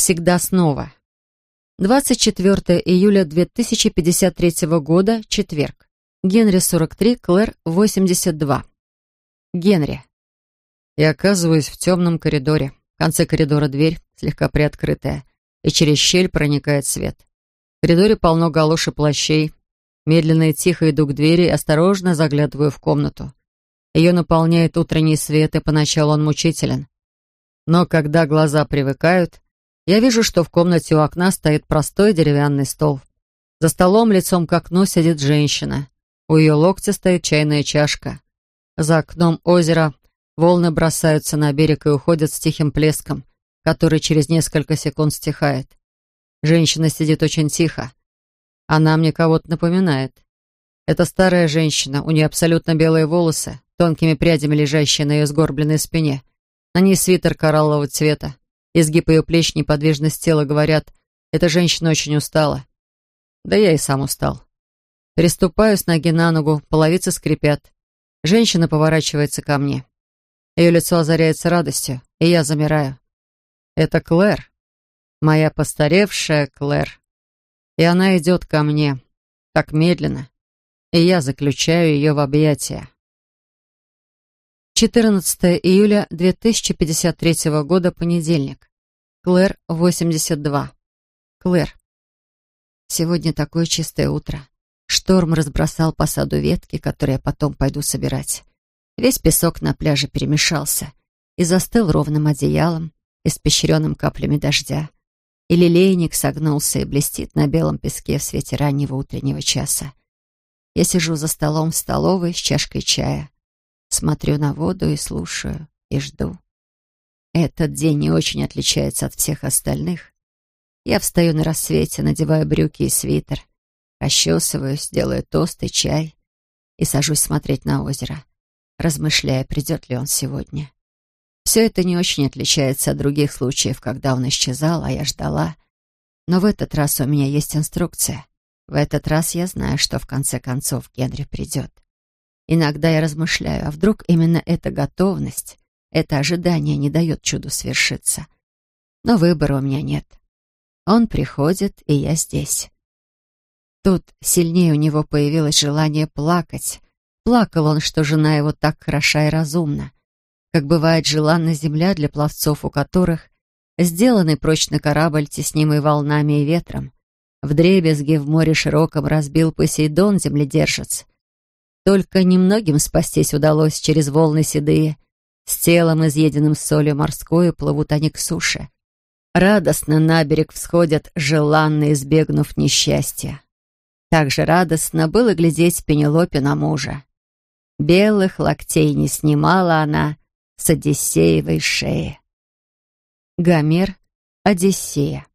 Всегда снова. 24 июля 2053 года, четверг. Генри 43, Клэр 82. Генри. Я оказываюсь в темном коридоре. В конце коридора дверь, слегка приоткрытая, и через щель проникает свет. В коридоре полно галош и плащей. Медленно и тихо иду к двери и осторожно заглядываю в комнату. Ее наполняет утренний свет, и поначалу он мучителен. Но когда глаза привыкают, я вижу, что в комнате у окна стоит простой деревянный стол. За столом лицом к окну сидит женщина. У ее локтя стоит чайная чашка. За окном озера волны бросаются на берег и уходят с тихим плеском, который через несколько секунд стихает. Женщина сидит очень тихо. Она мне кого-то напоминает. Это старая женщина, у нее абсолютно белые волосы, тонкими прядями лежащие на ее сгорбленной спине. На ней свитер кораллового цвета. Изгиб ее плеч, неподвижность тела говорят, эта женщина очень устала. Да я и сам устал. Переступаю с ноги на ногу, половицы скрипят. Женщина поворачивается ко мне. Ее лицо озаряется радостью, и я замираю. Это Клэр, моя постаревшая Клэр. И она идет ко мне, так медленно, и я заключаю ее в объятия. 14 июля 2053 года, понедельник. Клэр, 82. Клэр. Сегодня такое чистое утро. Шторм разбросал по саду ветки, которые я потом пойду собирать. Весь песок на пляже перемешался и застыл ровным одеялом, испещренным каплями дождя. И лилейник согнулся и блестит на белом песке в свете раннего утреннего часа. Я сижу за столом в столовой с чашкой чая. Смотрю на воду и слушаю, и жду. Этот день не очень отличается от всех остальных. Я встаю на рассвете, надеваю брюки и свитер, расчесываюсь, делаю тост и чай и сажусь смотреть на озеро, размышляя, придет ли он сегодня. Все это не очень отличается от других случаев, когда он исчезал, а я ждала. Но в этот раз у меня есть инструкция. В этот раз я знаю, что в конце концов Генри придет. Иногда я размышляю, а вдруг именно эта готовность, это ожидание не дает чуду свершиться. Но выбора у меня нет. Он приходит, и я здесь. Тут сильнее у него появилось желание плакать. Плакал он, что жена его так хороша и разумна. Как бывает желанна земля для пловцов, у которых сделанный прочный корабль, теснимый волнами и ветром. В дребезге в море широком разбил Посейдон земледержец. Только немногим спастись удалось через волны седые. С телом, изъеденным солью морской, плывут они к суше. Радостно на берег всходят, желанно избегнув несчастья. Так же радостно было глядеть Пенелопе на мужа. Белых локтей не снимала она с Одиссеевой шеи. Гомер, Одиссея.